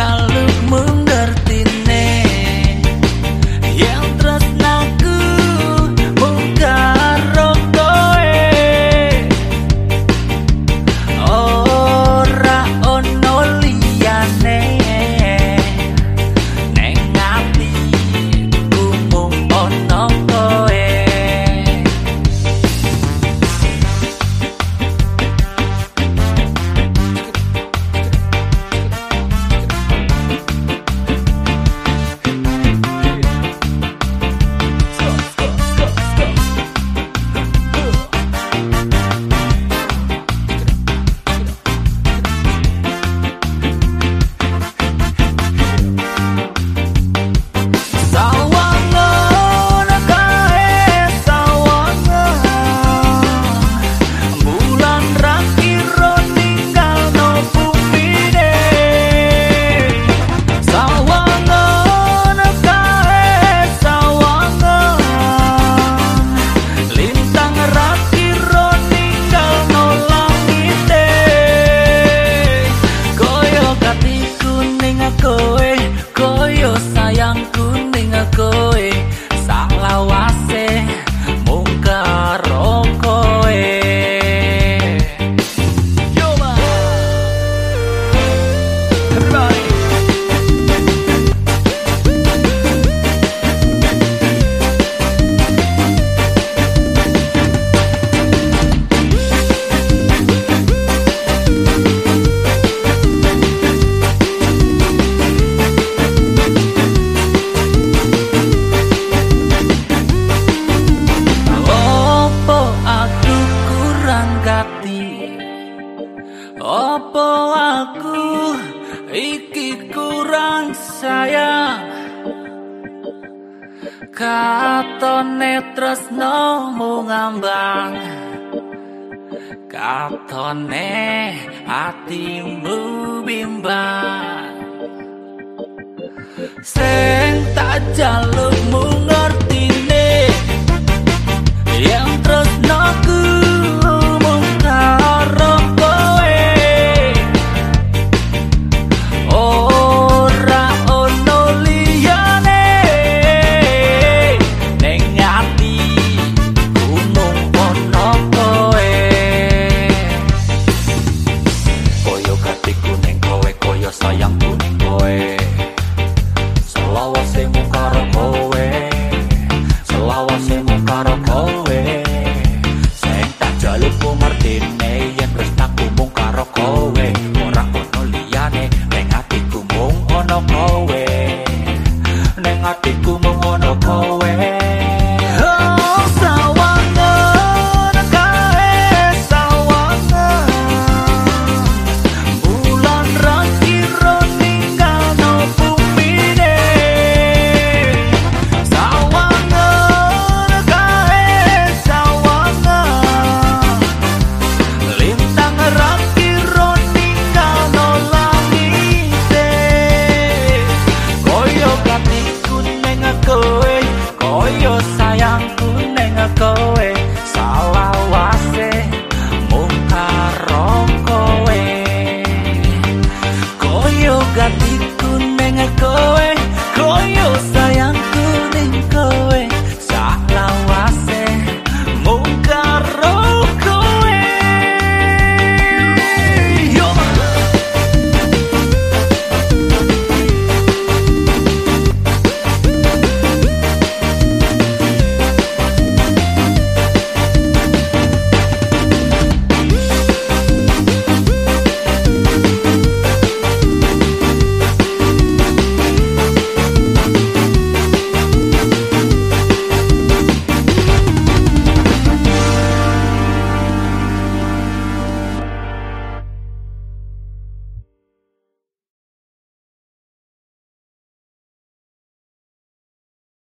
i look more sayang katone tresno mu ngambang. Katone atimu bimbang. Sing tak jalukmu 养不活哎。